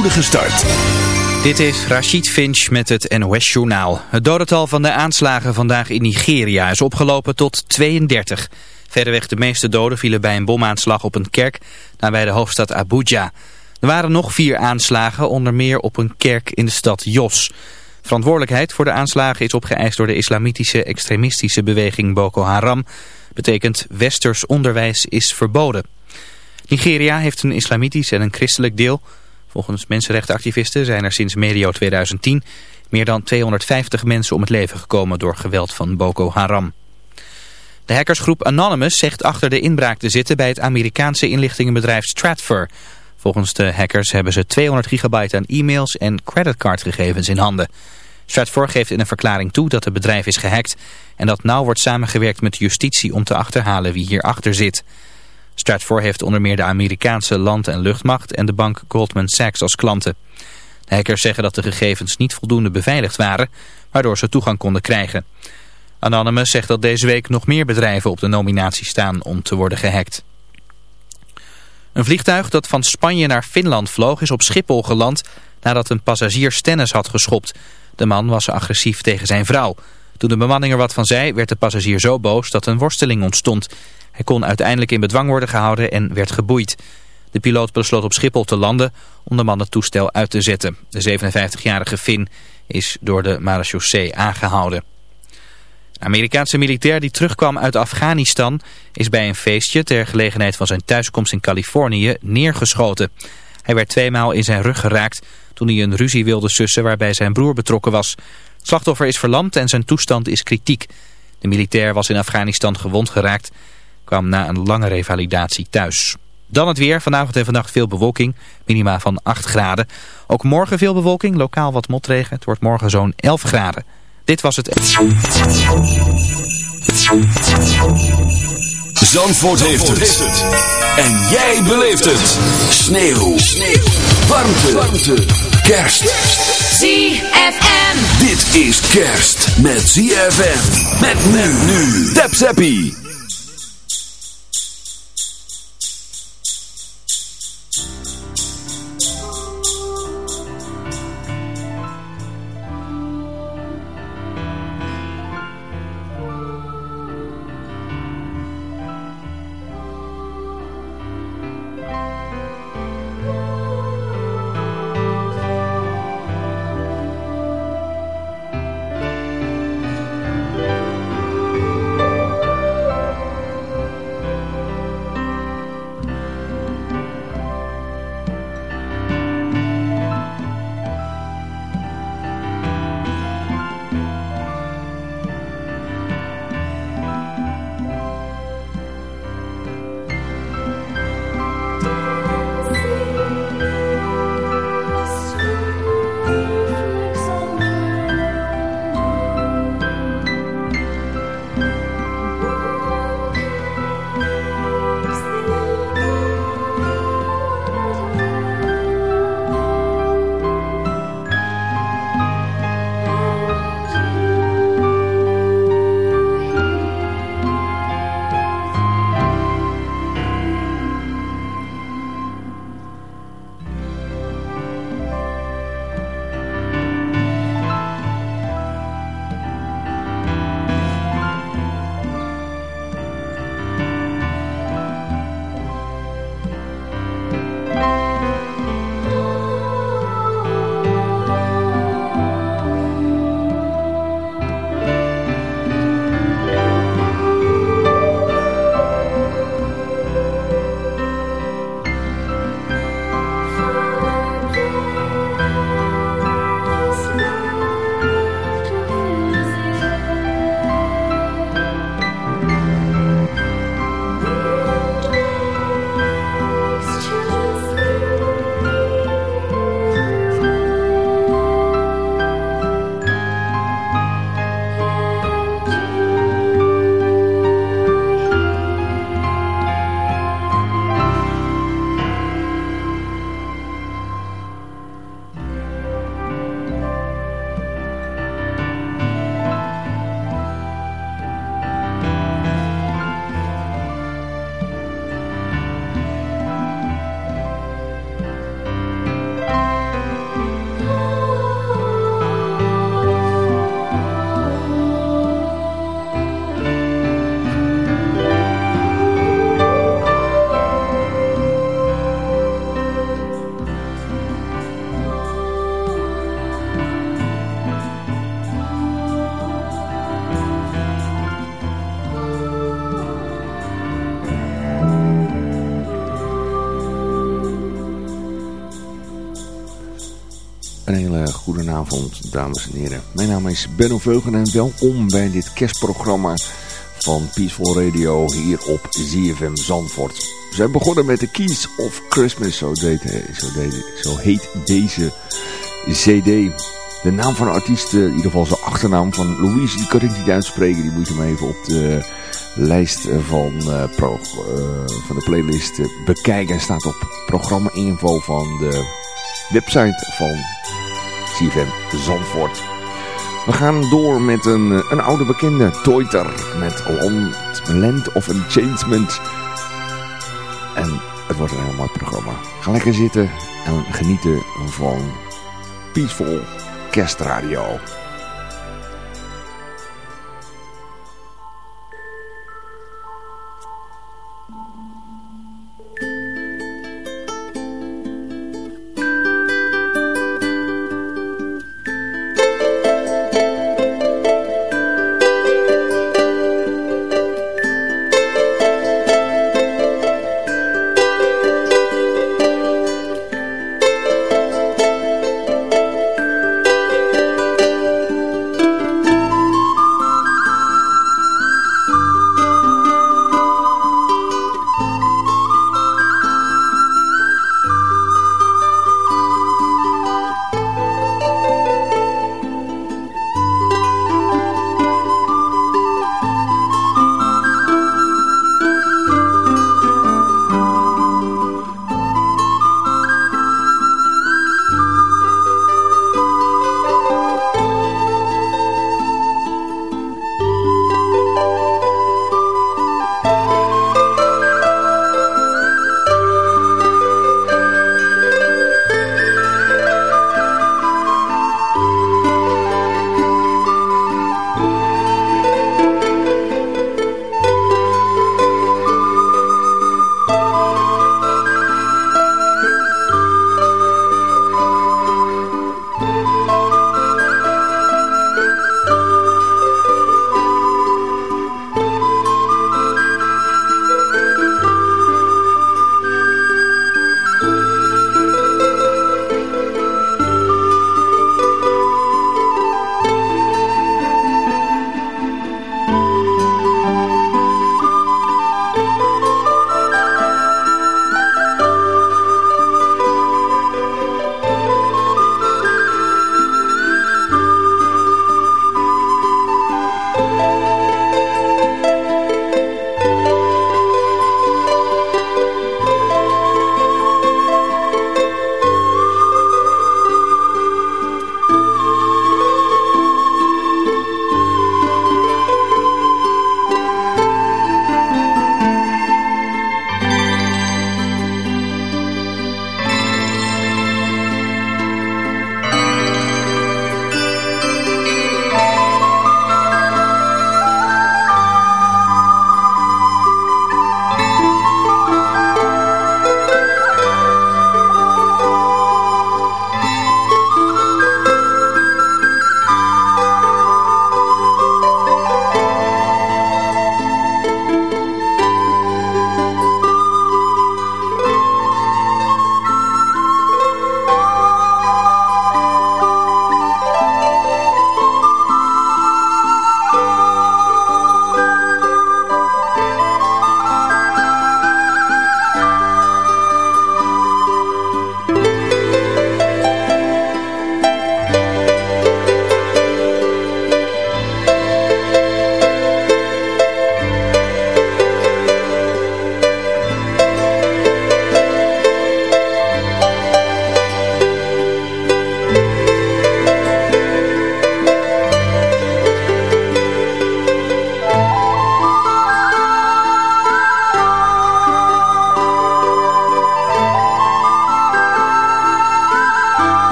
spoedige start. Dit is Rashid Finch met het NOS Journaal. Het dodental van de aanslagen vandaag in Nigeria is opgelopen tot 32. Verderweg de meeste doden vielen bij een bomaanslag op een kerk nabij de hoofdstad Abuja. Er waren nog vier aanslagen, onder meer op een kerk in de stad Jos. Verantwoordelijkheid voor de aanslagen is opgeëist door de islamitische extremistische beweging Boko Haram. Betekent westers onderwijs is verboden. Nigeria heeft een islamitisch en een christelijk deel. Volgens mensenrechtenactivisten zijn er sinds medio 2010 meer dan 250 mensen om het leven gekomen door geweld van Boko Haram. De hackersgroep Anonymous zegt achter de inbraak te zitten bij het Amerikaanse inlichtingenbedrijf Stratfor. Volgens de hackers hebben ze 200 gigabyte aan e-mails en creditcardgegevens in handen. Stratfor geeft in een verklaring toe dat het bedrijf is gehackt en dat nauw wordt samengewerkt met justitie om te achterhalen wie hierachter zit. Stratfor heeft onder meer de Amerikaanse land- en luchtmacht en de bank Goldman Sachs als klanten. De hackers zeggen dat de gegevens niet voldoende beveiligd waren, waardoor ze toegang konden krijgen. Anonymous zegt dat deze week nog meer bedrijven op de nominatie staan om te worden gehackt. Een vliegtuig dat van Spanje naar Finland vloog is op Schiphol geland nadat een passagier stennis had geschopt. De man was agressief tegen zijn vrouw. Toen de bemanning er wat van zei werd de passagier zo boos dat een worsteling ontstond. Hij kon uiteindelijk in bedwang worden gehouden en werd geboeid. De piloot besloot op Schiphol te landen om de man het toestel uit te zetten. De 57-jarige Finn is door de marechaussee aangehouden. Een Amerikaanse militair die terugkwam uit Afghanistan is bij een feestje ter gelegenheid van zijn thuiskomst in Californië neergeschoten. Hij werd tweemaal in zijn rug geraakt toen hij een ruzie wilde sussen waarbij zijn broer betrokken was. Slachtoffer is verlamd en zijn toestand is kritiek. De militair was in Afghanistan gewond geraakt kwam na een lange revalidatie thuis. Dan het weer. Vanavond en vannacht veel bewolking. Minima van 8 graden. Ook morgen veel bewolking. Lokaal wat motregen. Het wordt morgen zo'n 11 graden. Dit was het... Zandvoort, heeft, het. En jij beleeft het. Sneeuw. Sneeuw. Warmte. Warmte. Kerst. ZFM. Dit is kerst met ZFM. Met men nu. Tap Zappie. Hele goede avond, dames en heren. Mijn naam is Benno Veugen en welkom bij dit kerstprogramma van Peaceful Radio hier op ZFM Zandvoort. We zijn begonnen met de Keys of Christmas, zo, zo, heet deze cd. De naam van de artiest, in ieder geval zijn achternaam van Louise, die kan ik niet uitspreken. Die moet je maar even op de lijst van, pro, uh, van de playlist bekijken. Staat op programma-info van de website van CFM Zandvoort. We gaan door met een, een oude bekende, Toiter, met Land, Land of Enchantment. En het wordt een heel mooi programma. Ga lekker zitten en genieten van Peaceful Kerstradio.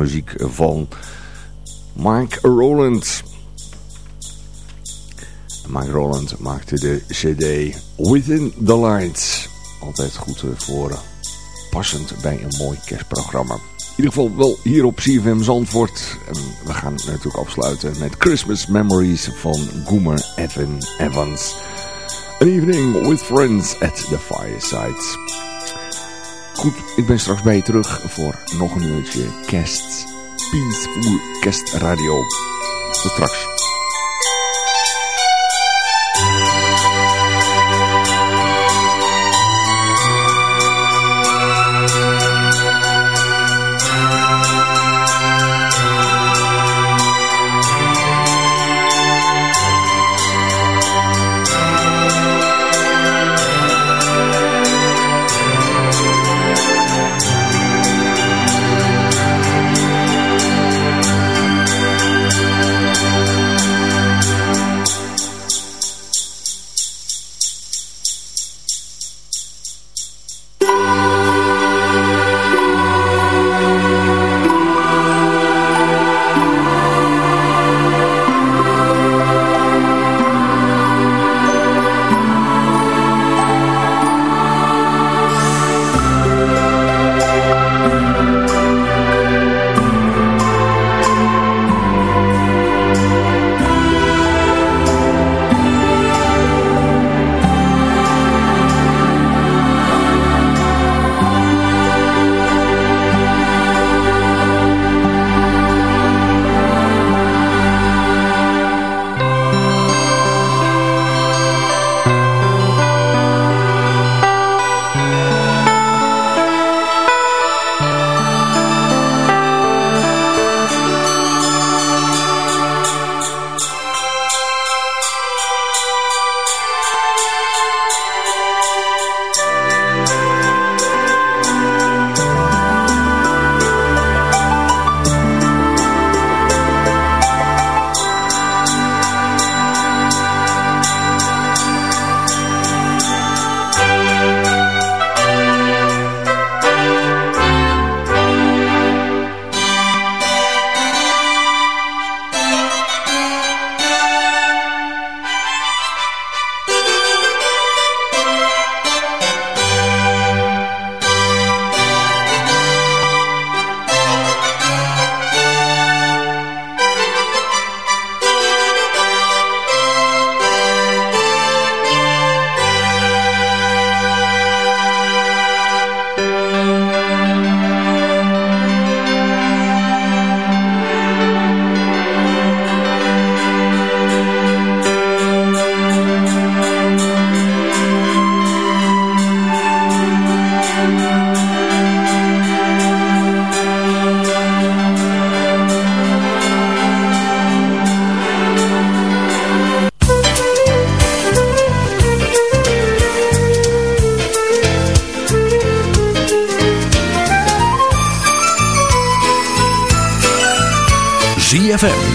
Muziek van Mike Roland. Mike Roland maakte de cd Within the Lights. Altijd goed voor passend bij een mooi kerstprogramma. In ieder geval wel hier op CFM Zandvoort. En we gaan natuurlijk afsluiten met Christmas Memories van Goomer Evan Evans. An evening with friends at the fireside. Goed, ik ben straks bij je terug voor nog een uurtje kerst. Peaceful Kerstradio. Tot straks.